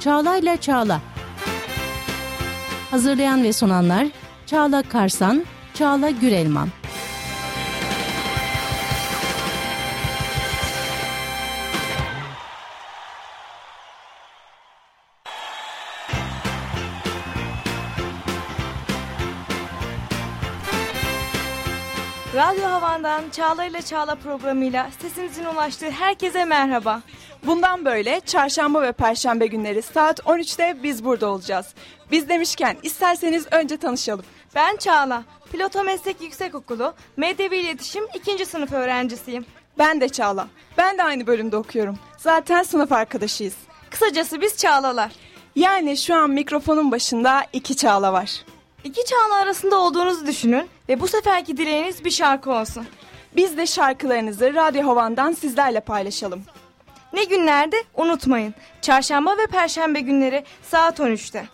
Çağla'yla Çağla. Hazırlayan ve sunanlar Çağla Karsan, Çağla Gürelman. Havan'dan Çağla ile Çağla programıyla sesinizin ulaştığı herkese merhaba. Bundan böyle çarşamba ve perşembe günleri saat 13'te biz burada olacağız. Biz demişken isterseniz önce tanışalım. Ben Çağla, Piloto Meslek Yüksekokulu, Medya ve İletişim 2. sınıf öğrencisiyim. Ben de Çağla. Ben de aynı bölümde okuyorum. Zaten sınıf arkadaşıyız. Kısacası biz Çağlalar. Yani şu an mikrofonun başında iki Çağla var. İki Çağla arasında olduğunuzu düşünün ve bu seferki dileğiniz bir şarkı olsun. Biz de şarkılarınızı Radyo Havan'dan sizlerle paylaşalım. Ne günlerde? Unutmayın. Çarşamba ve perşembe günleri saat 13'te.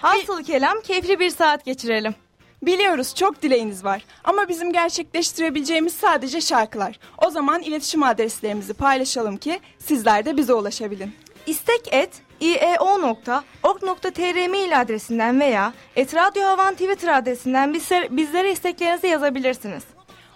Hasılı kelam keyifli bir saat geçirelim. Biliyoruz çok dileğiniz var ama bizim gerçekleştirebileceğimiz sadece şarkılar. O zaman iletişim adreslerimizi paylaşalım ki sizler de bize ulaşabilin. İstek et ieo.org.tr mail adresinden veya et Radyo Havan Twitter adresinden bizlere isteklerinizi yazabilirsiniz.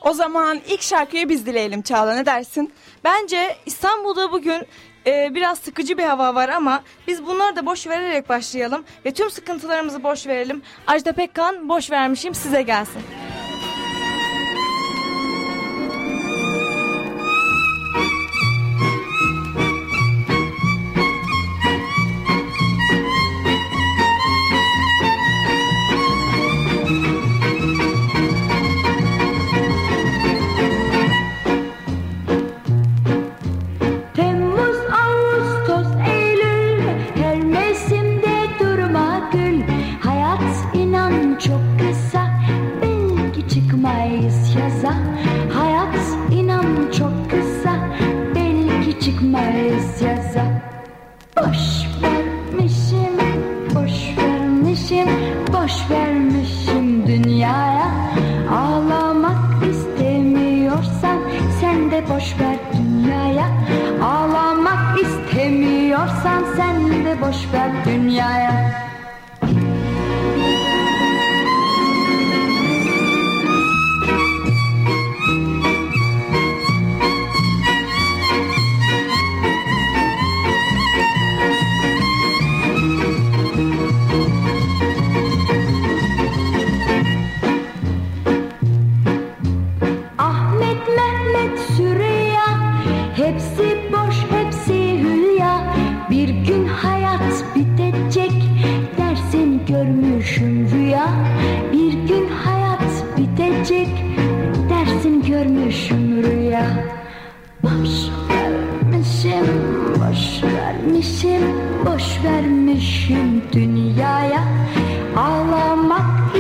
O zaman ilk şarkıyı biz dileyelim Çağla ne dersin? Bence İstanbul'da bugün e, biraz sıkıcı bir hava var ama biz bunları da boş vererek başlayalım ve tüm sıkıntılarımızı boş verelim. Ajda Pekkan boş vermişim size gelsin.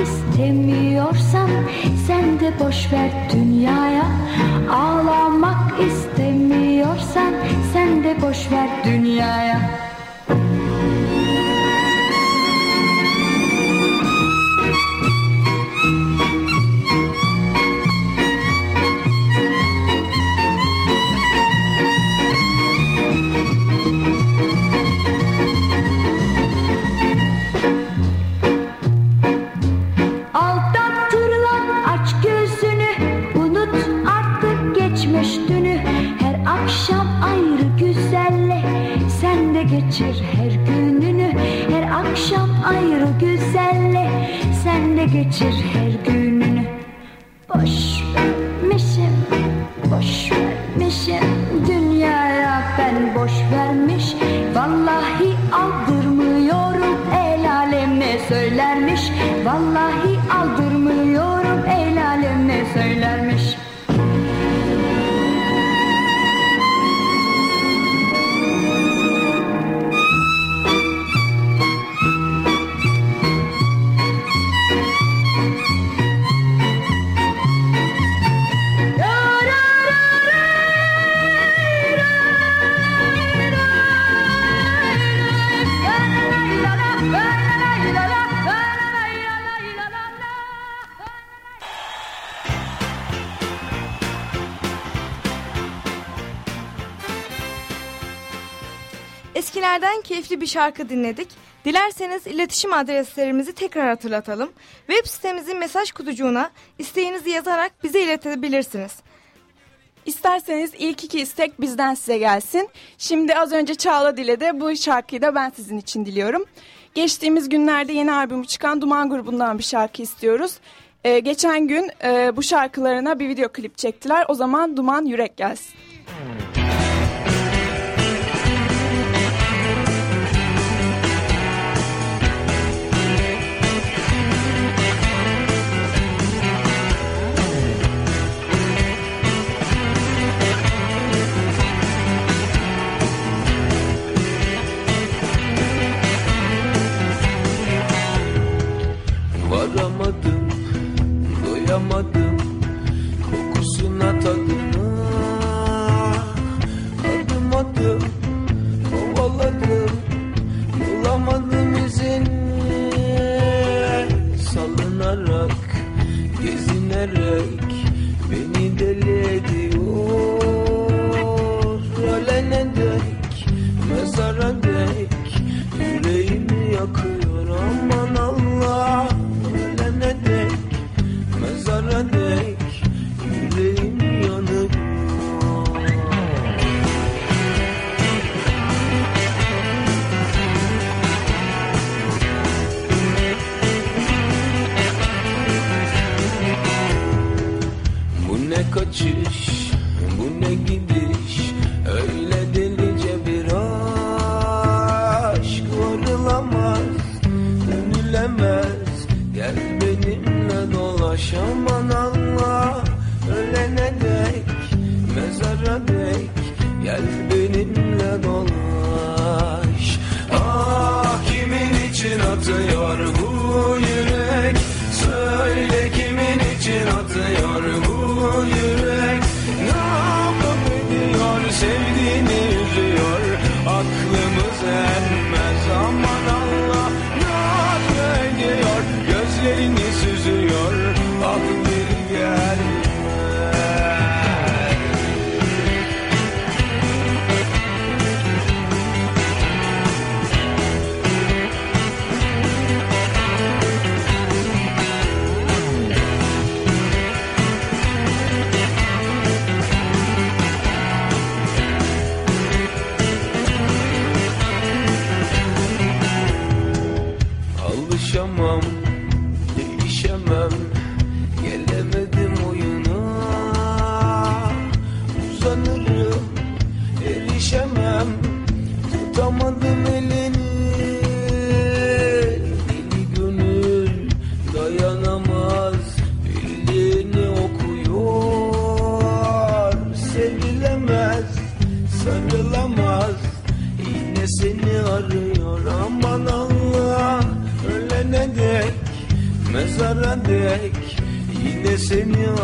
İstemiyorsan sen de boş ver dünyaya. Ağlamak istemiyorsan sen de boş ver dünyaya keyifli bir şarkı dinledik. Dilerseniz iletişim adreslerimizi tekrar hatırlatalım. Web sitemizin mesaj kutucuğuna isteğinizi yazarak bize iletebilirsiniz. İsterseniz ilk iki istek bizden size gelsin. Şimdi az önce Çağla diledi. Bu şarkıyı da ben sizin için diliyorum. Geçtiğimiz günlerde yeni albümü çıkan Duman grubundan bir şarkı istiyoruz. Ee, geçen gün e, bu şarkılarına bir video klip çektiler. O zaman Duman Yürek gelsin. Doyamadım Kokusuna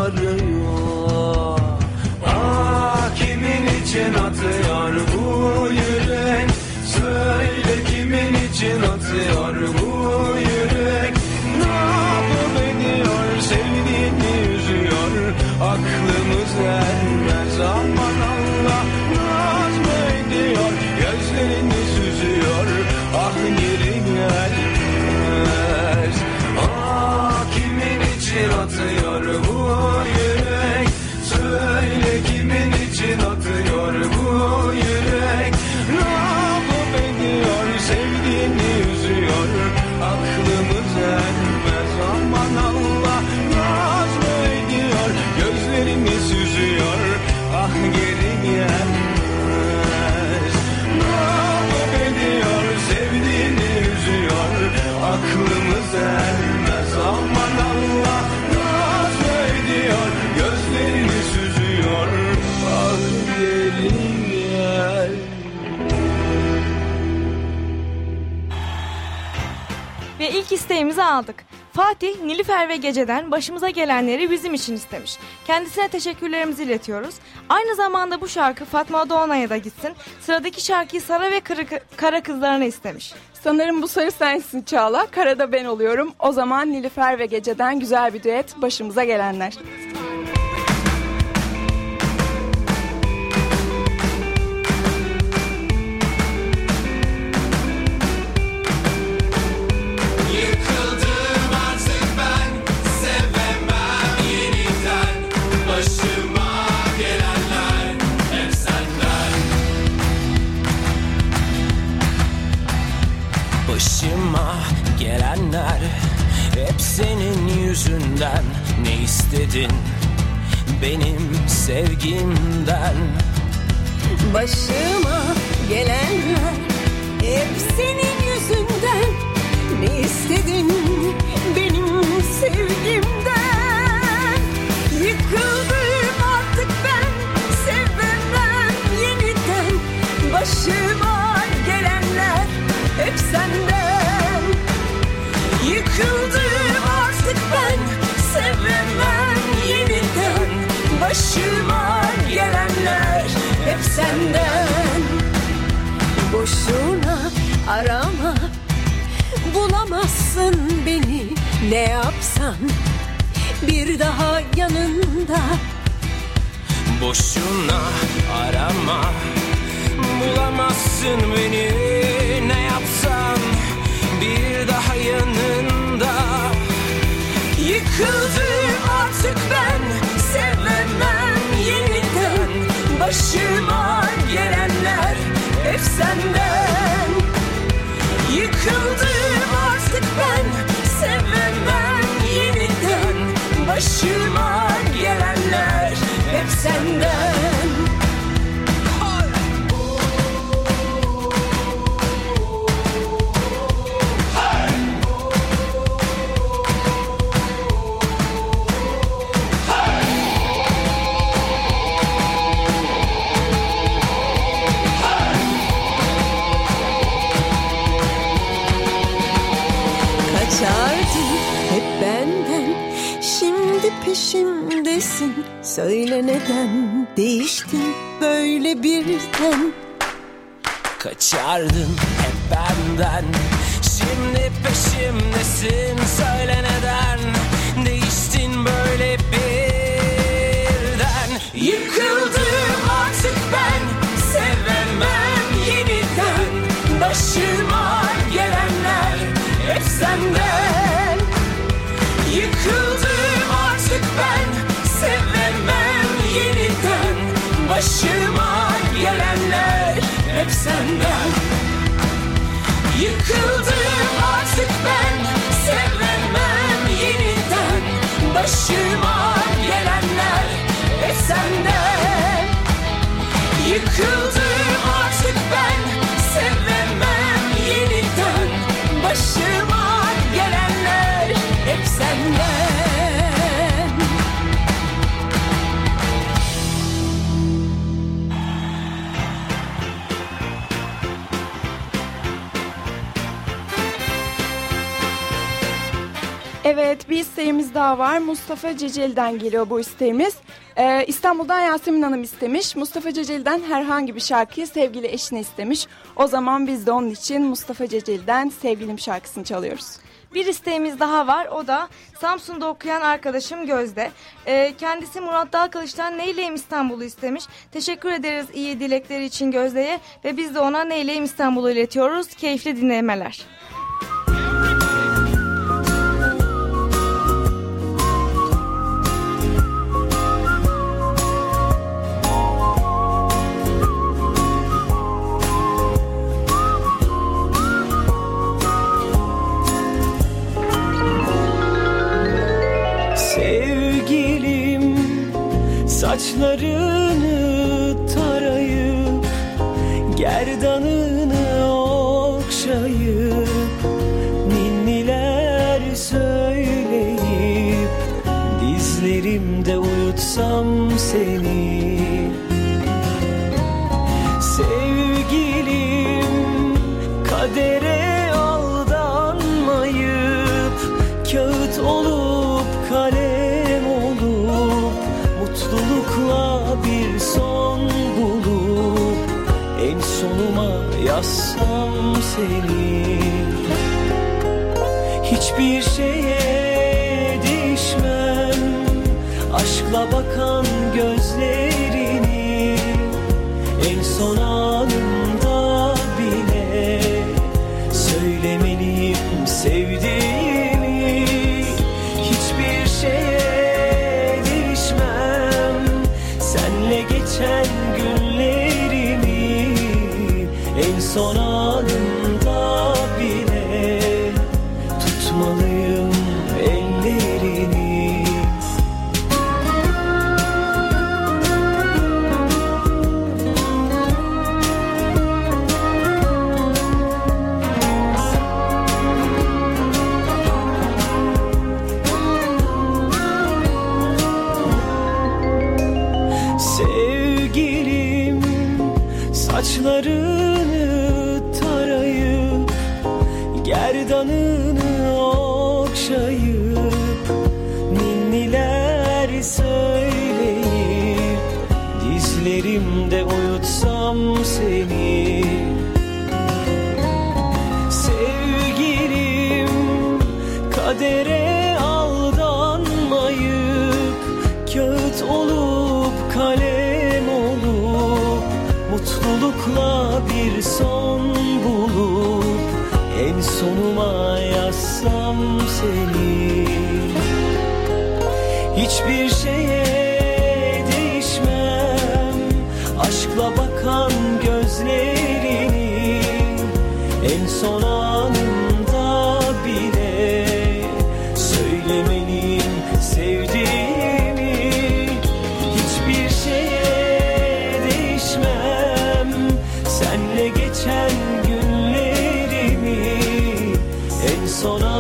seni arıyor. Ah kimin için atıyor bu yürek? Söyle kimin için atıyor bu isteğimizi aldık. Fatih, Nilüfer ve Gece'den başımıza gelenleri bizim için istemiş. Kendisine teşekkürlerimizi iletiyoruz. Aynı zamanda bu şarkı Fatma Doğanay'a da gitsin. Sıradaki şarkıyı Sara ve Kırı- Kara Kızlarına istemiş. Sanırım bu sarı sensin Çağla. Karada ben oluyorum. O zaman Nilüfer ve Gece'den güzel bir düet başımıza gelenler. Sevgimden Başıma ne yapsan Bir daha yanında. Boşuna arama Bulamazsın beni. Ne yapsan Bir daha yanında. Yıkıldım artık ben sevemem yeniden. Başıma gelenler hep senden yeniden Başıma gelenler Kaçardın hep benden. Şimdi peşimdesin Söyle bir isteğimiz daha var. Mustafa Ceceli'den geliyor bu isteğimiz. Ee, İstanbul'dan Yasemin Hanım istemiş. Mustafa Ceceli'den herhangi bir şarkıyı sevgili eşine istemiş. O zaman biz de onun için Mustafa Ceceli'den Sevgilim şarkısını çalıyoruz. Bir isteğimiz daha var. O da Samsun'da okuyan arkadaşım Gözde. Ee, kendisi Murat Dalkılıç'tan Neyleyim İstanbul'u istemiş. Teşekkür ederiz iyi dilekleri için Gözde'ye ve biz de ona Neyleyim İstanbul'u iletiyoruz. Keyifli dinlemeler. Saçları seni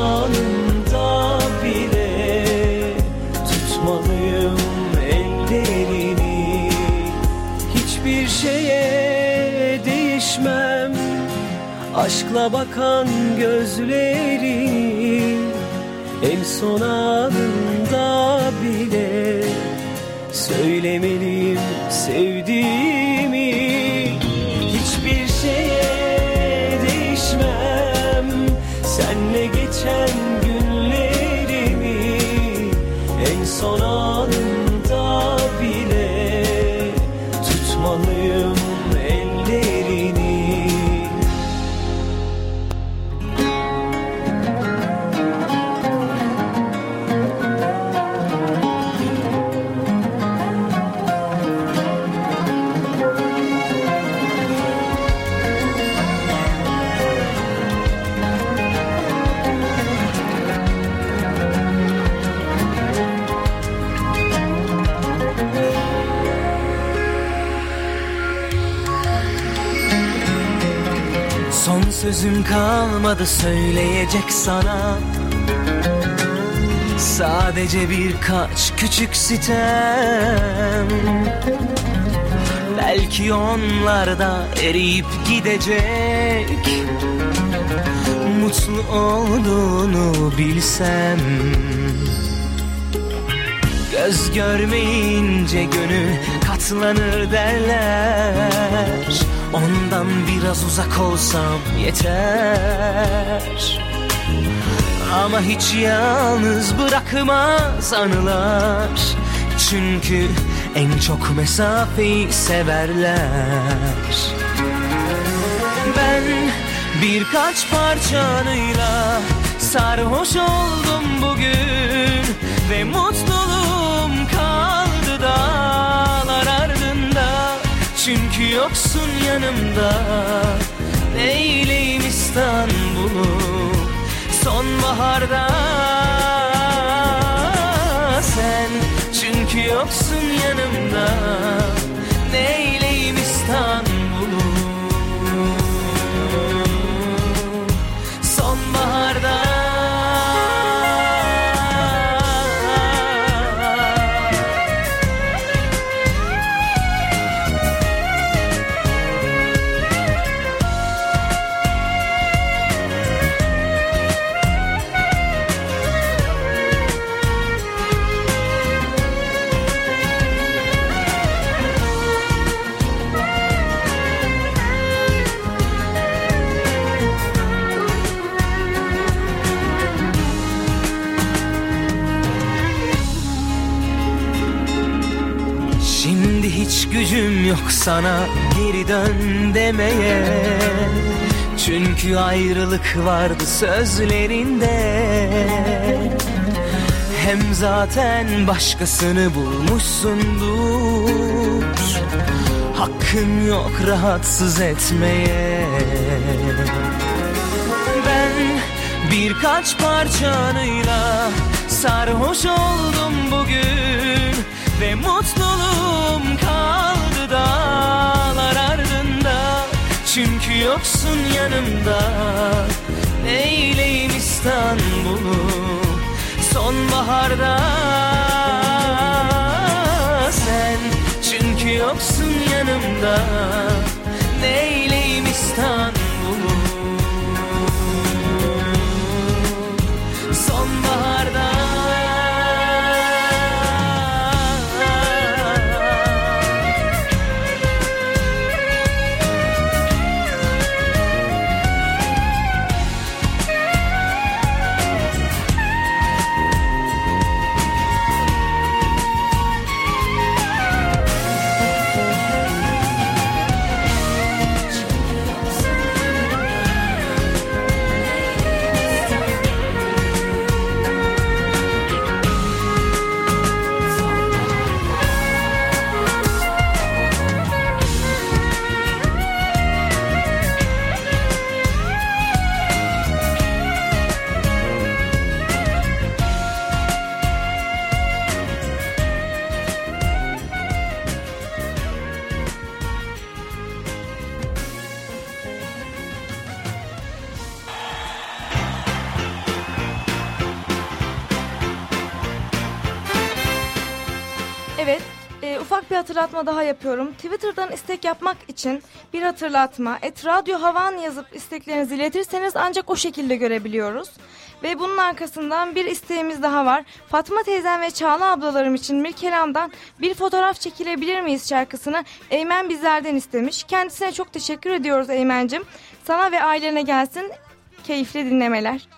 anında bile Tutmalıyım ellerini. Hiçbir şeye değişmem Aşkla bakan gözlerini En son anında bile Söylemeliyim sevdiğimi sözüm kalmadı söyleyecek sana. Sadece birkaç küçük sitem. Belki onlar da eriyip gidecek. Mutlu olduğunu bilsem. Göz görmeyince gönül katlanır derler Ondan biraz uzak olsam yeter. Ama hiç yalnız bırakmaz anılar. Çünkü en çok mesafeyi severler. Ben birkaç parçanıyla sarhoş oldum bugün. Ve mutluluğum Çünkü yoksun yanımda. Neyleyim İstanbul'u sonbaharda? Sen çünkü yoksun yanımda. Neyleyim sana geri dön demeye. Çünkü ayrılık vardı sözlerinde. Hem zaten başkasını bulmuşsundur. Hakkın yok rahatsız etmeye. Ben birkaç parçanıyla sarhoş oldum bugün. Ve mutluluğum Çünkü yoksun yanımda. Neyleyim İstanbul'u sonbaharda? Sen çünkü yoksun yanımda. Neyleyim İstanbul'u Evet, e, ufak bir hatırlatma daha yapıyorum. Twitter'dan istek yapmak için bir hatırlatma. Et Radyo Havan yazıp isteklerinizi iletirseniz ancak o şekilde görebiliyoruz. Ve bunun arkasından bir isteğimiz daha var. Fatma teyzem ve Çağla ablalarım için Mirkelam'dan bir fotoğraf çekilebilir miyiz şarkısını Eymen bizlerden istemiş. Kendisine çok teşekkür ediyoruz Eymen'cim. Sana ve ailene gelsin keyifli dinlemeler.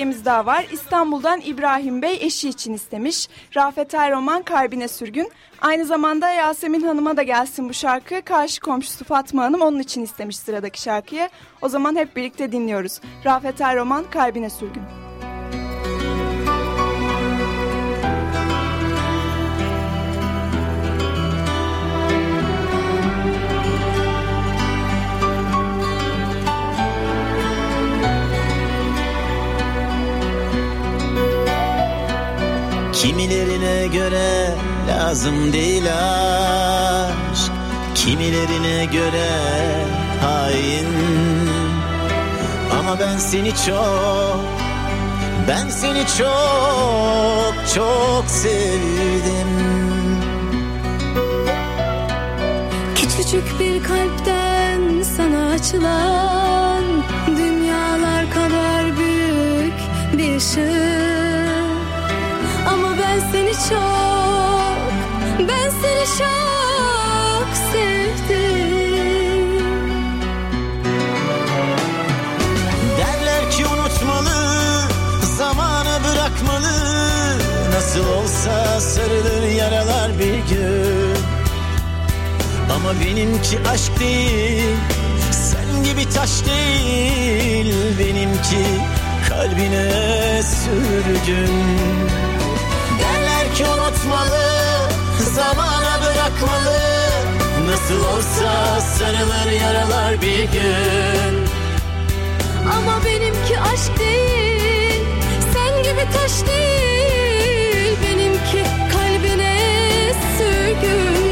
İsteğimiz daha var. İstanbul'dan İbrahim Bey eşi için istemiş. Rafet Erroman Kalbine Sürgün. Aynı zamanda Yasemin Hanım'a da gelsin bu şarkı. Karşı komşusu Fatma Hanım onun için istemiş sıradaki şarkıyı. O zaman hep birlikte dinliyoruz. Rafet Erroman Kalbine Sürgün. Kimilerine göre lazım değil aşk. Kimilerine göre hain. Ama ben seni çok Ben seni çok çok sevdim. Küçücük bir kalpten sana açılan dünyalar kadar büyük bir ışık. Ben seni çok, ben seni çok sevdim. Derler ki unutmalı Zamana bırakmalı. Nasıl olsa sarılır yaralar bir gün. Ama benimki aşk değil Sen gibi taş değil. Benimki kalbine sürgün Unutmalı Zamana bırakmalı Nasıl olsa sarılır yaralar bir gün Ama benimki aşk değil, sen gibi taş değil. Benimki kalbine sürgün.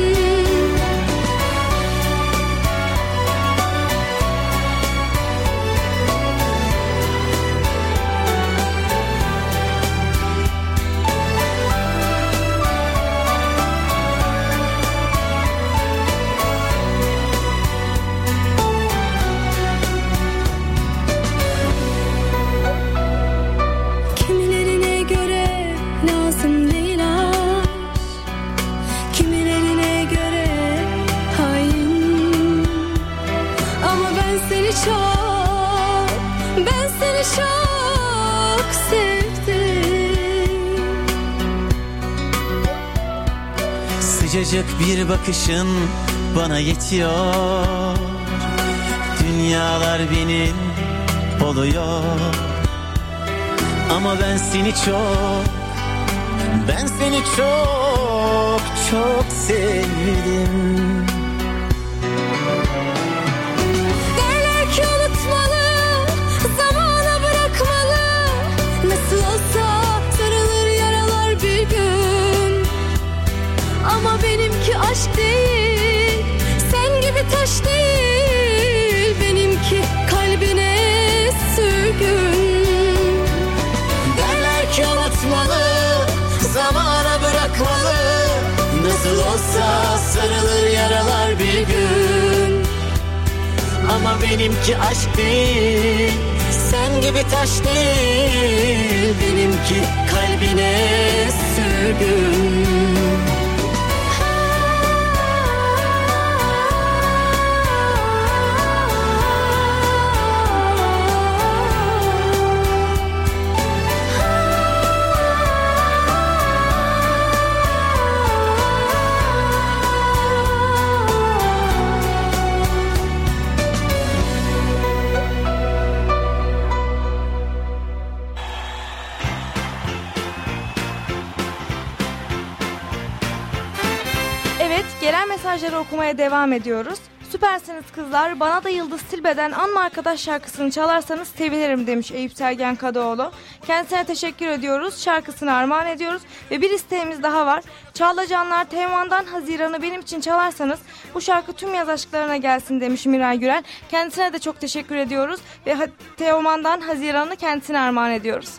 Bir bakışın bana yetiyor. Dünyalar benim oluyor. Ama ben seni çok Ben seni çok çok sevdim aşk değil Sen gibi taş değil Benimki. Kalbine sürgün. Derler ki unutmalı Zamana bırakmalı. Nasıl olsa sarılır yaralar bir gün. Ama benimki aşk değil Sen gibi taş değil Benimki. Kalbine sürgün konuşmaya devam ediyoruz. Süpersiniz kızlar. Bana da Yıldız Tilbe'den Anma Arkadaş şarkısını çalarsanız sevinirim demiş Eyüp Sergen Kadıoğlu. Kendisine teşekkür ediyoruz. Şarkısını armağan ediyoruz. Ve bir isteğimiz daha var. Çağlacanlar Teoman'dan Haziran'ı benim için çalarsanız bu şarkı tüm yaz aşklarına gelsin demiş Miray Gürel. Kendisine de çok teşekkür ediyoruz. Ve Teoman'dan Haziran'ı kendisine armağan ediyoruz.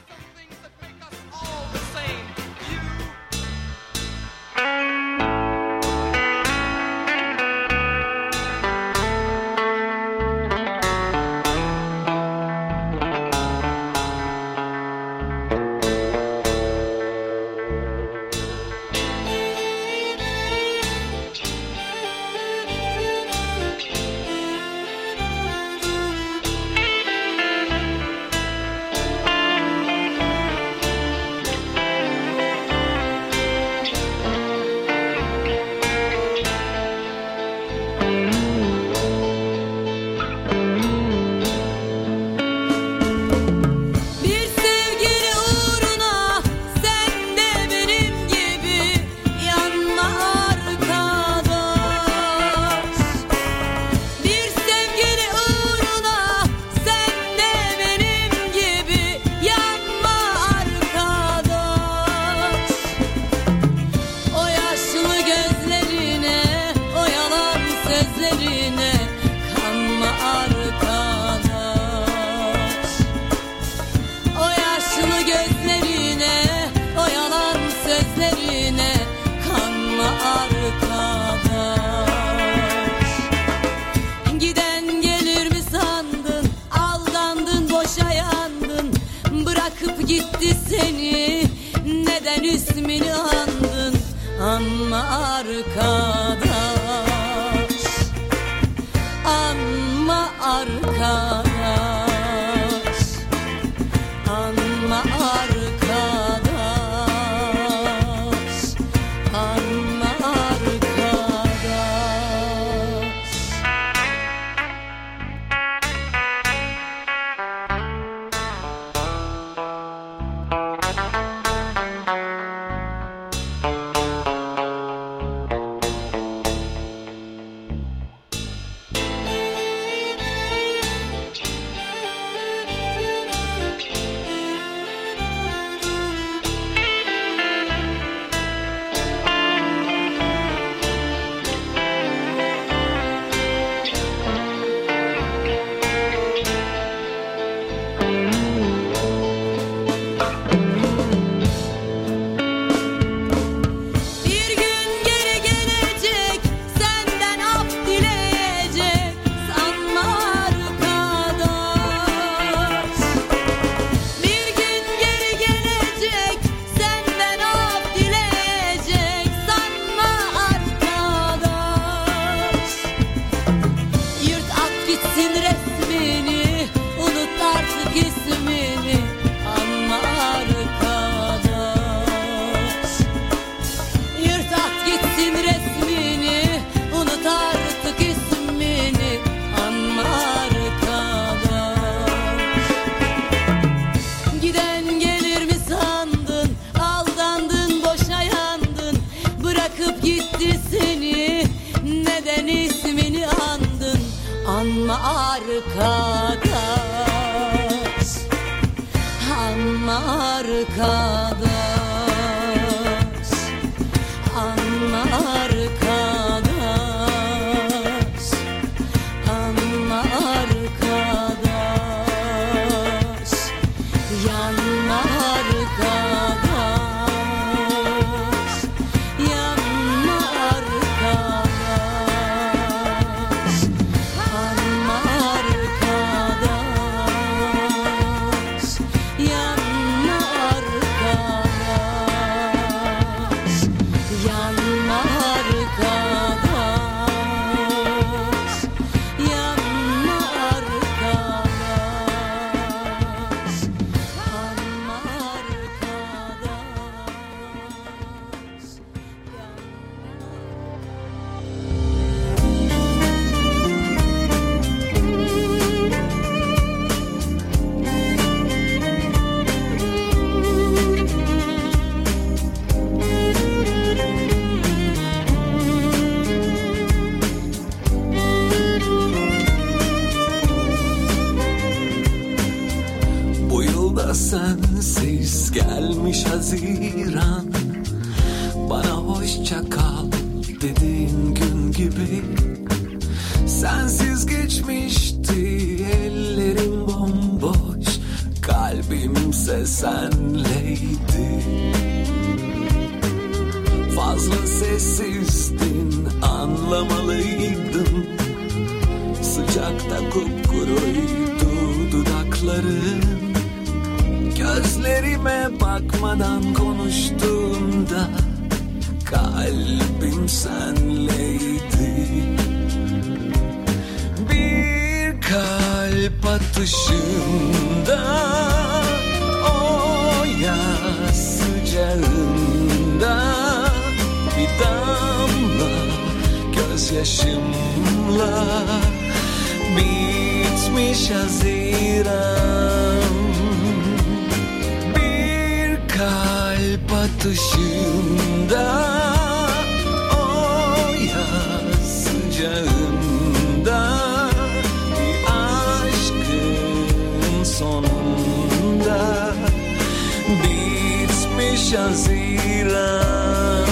Haziran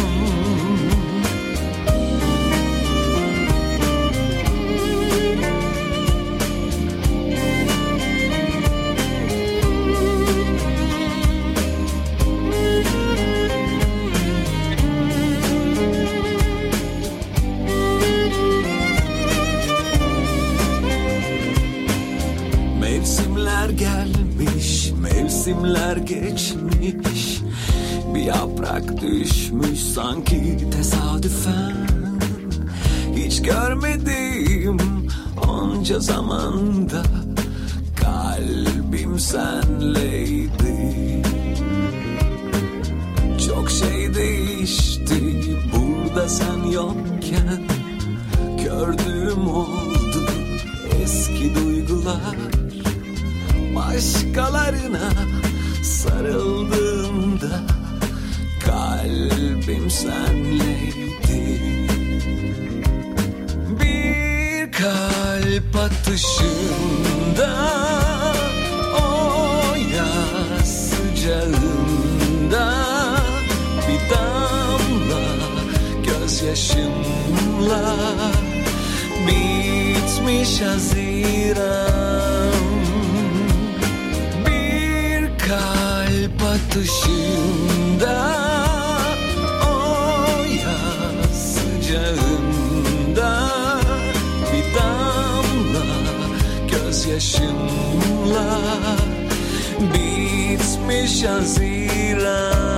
Mevsimler gelmiş, mevsimler geçmiş yaprak düşmüş sanki tesadüfen. Hiç görmedim onca zamanda Kalbim senleydi. Çok şey değişti burada sen yokken. Gördüğüm oldu eski duygular. Başkalarına sarıldığımda Kalbim senleydi. Bir kalp atışında O yaz sıcağında Bir damla gözyaşımla Bitmiş Haziran. Bir kalp atışında yaz sıcağında Bir damla gözyaşımla Bitmiş Haziran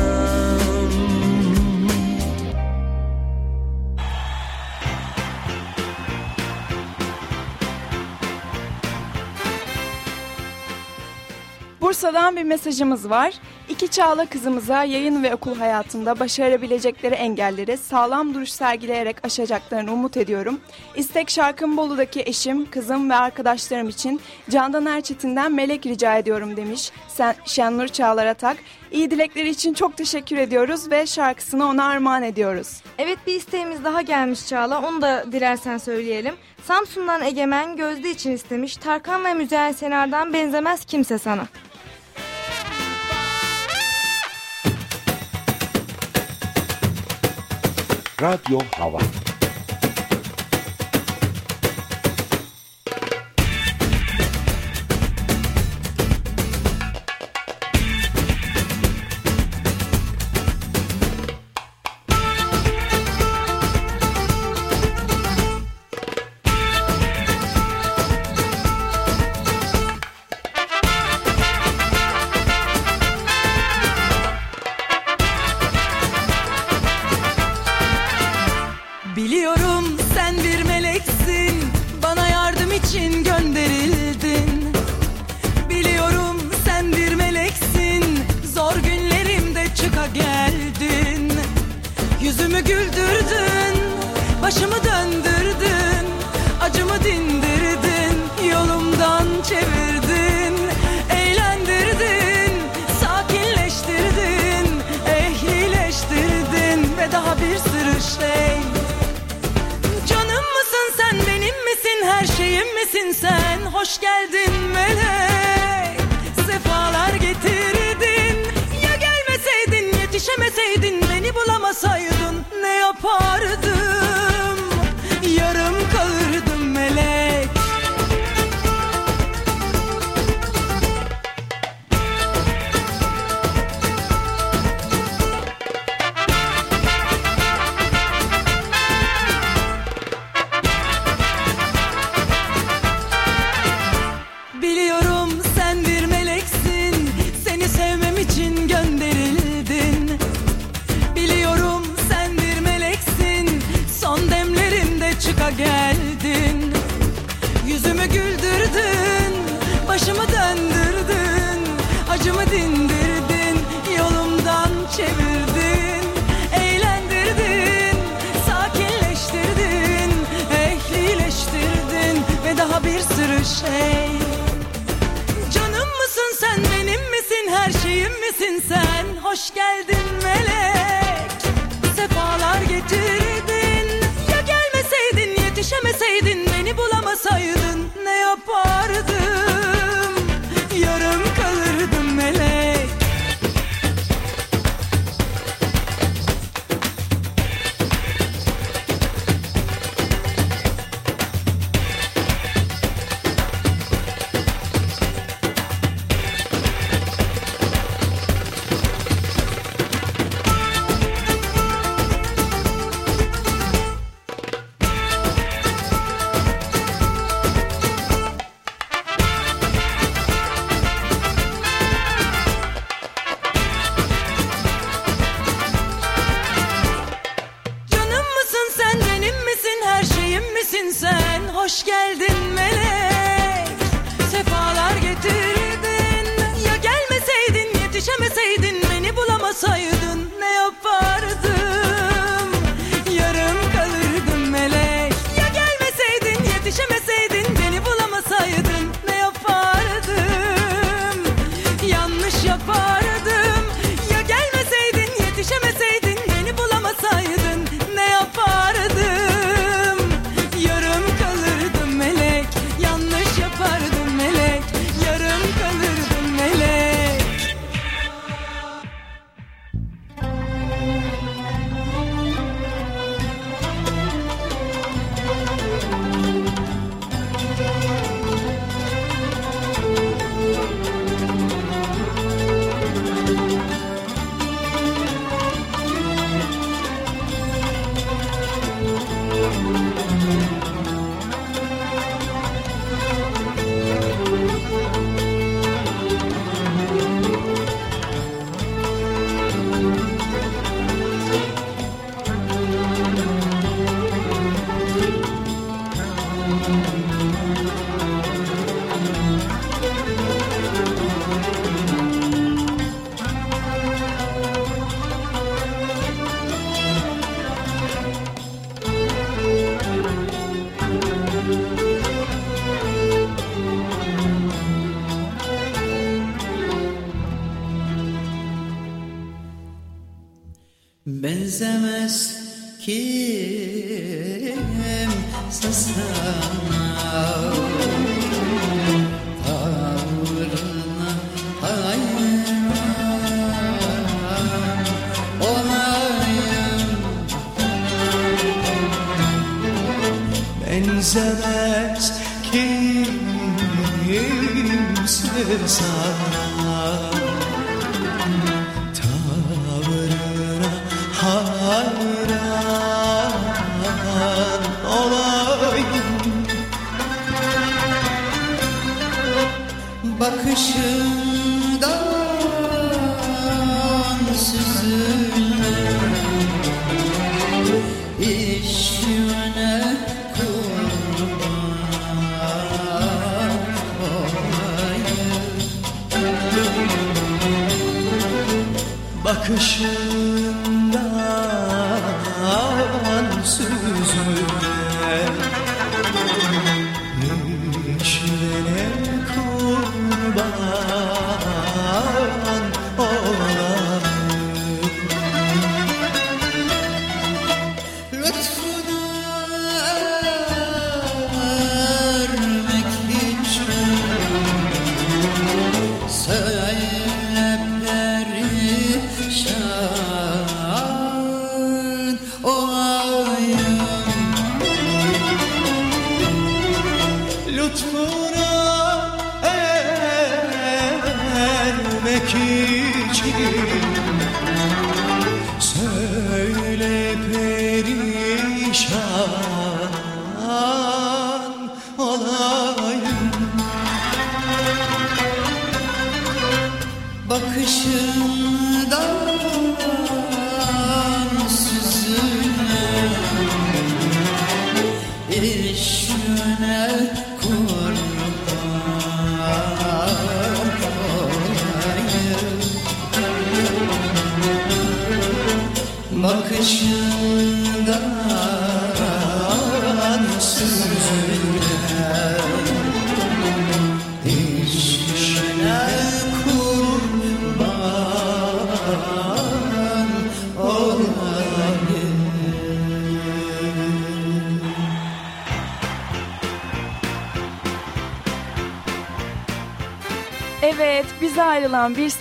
Bursa'dan bir mesajımız var. İki Çağla kızımıza yayın ve okul hayatında başarabilecekleri engelleri sağlam duruş sergileyerek aşacaklarını umut ediyorum. İstek şarkım Bolu'daki eşim, kızım ve arkadaşlarım için Candan Erçetin'den melek rica ediyorum demiş Sen, Şenur Çağlar Atak. İyi dilekleri için çok teşekkür ediyoruz ve şarkısını ona armağan ediyoruz. Evet bir isteğimiz daha gelmiş Çağla. Onu da dilersen söyleyelim. Samsun'dan Egemen Gözde için istemiş. Tarkan ve Müzeyyen Senar'dan benzemez kimse sana. Radyo Hava Hoş geldin melek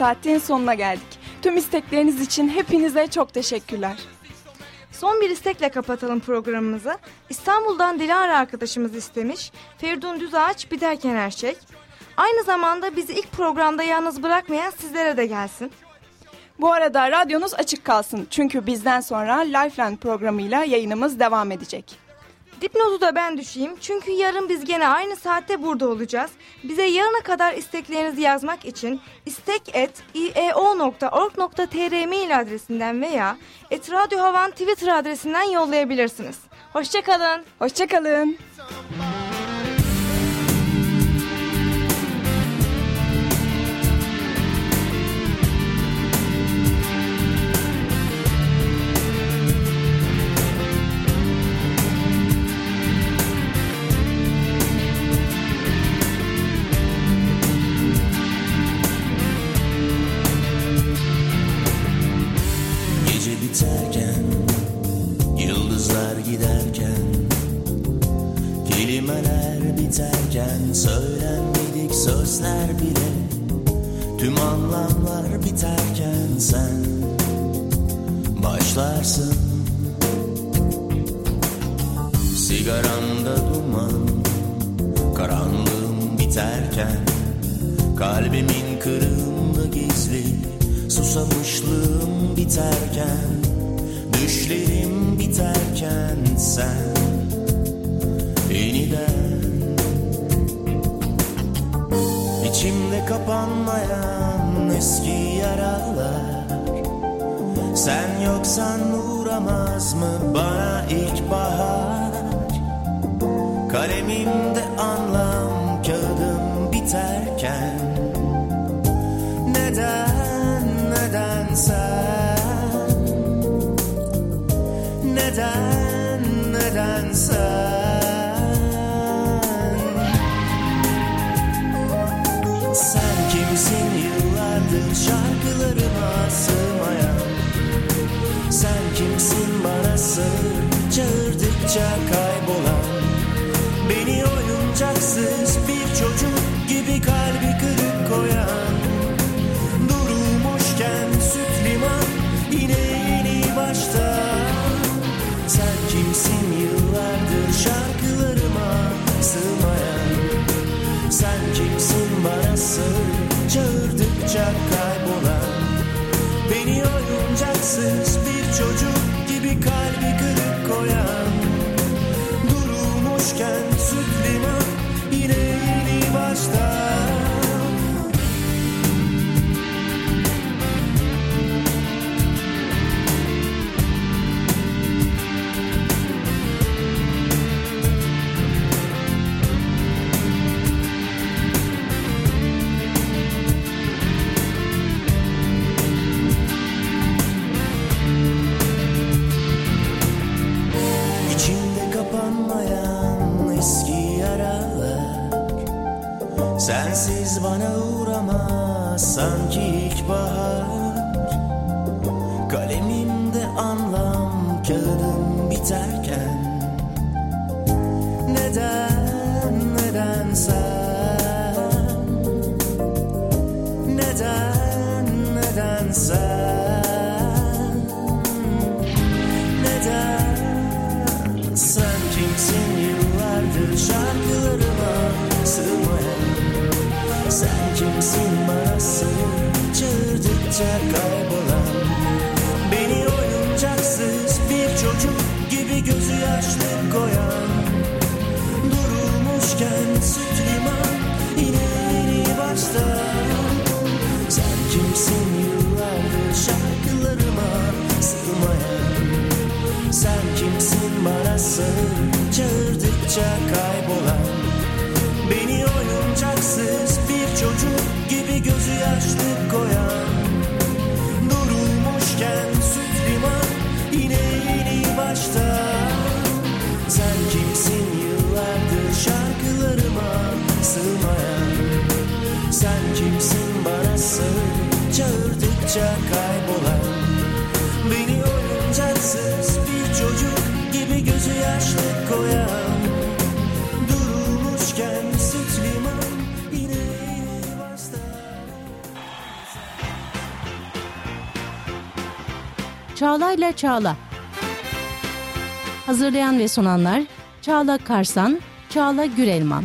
saatin sonuna geldik. Tüm istekleriniz için hepinize çok teşekkürler. Son bir istekle kapatalım programımızı. İstanbul'dan Dilara arkadaşımız istemiş. Feridun Düzağaç biterken her şey. Aynı zamanda bizi ilk programda yalnız bırakmayan sizlere de gelsin. Bu arada radyonuz açık kalsın. Çünkü bizden sonra Lifeline programıyla yayınımız devam edecek. Dipnotu da ben düşeyim. Çünkü yarın biz gene aynı saatte burada olacağız. Bize yarına kadar isteklerinizi yazmak için istek.ieo.org.tr mail adresinden veya etradyohavan Twitter adresinden yollayabilirsiniz. Hoşçakalın. Hoşçakalın. Gece biterken Neden, neden sen Neden, neden sen Sen kimsin yıllardır şarkılarıma sığmayan? Sen kimsin bana sığır çağırdıkça Tez bana uğramaz sanki ilkbahar Çağla'yla Çağla. Hazırlayan ve sunanlar Çağla Karsan, Çağla Gürelman.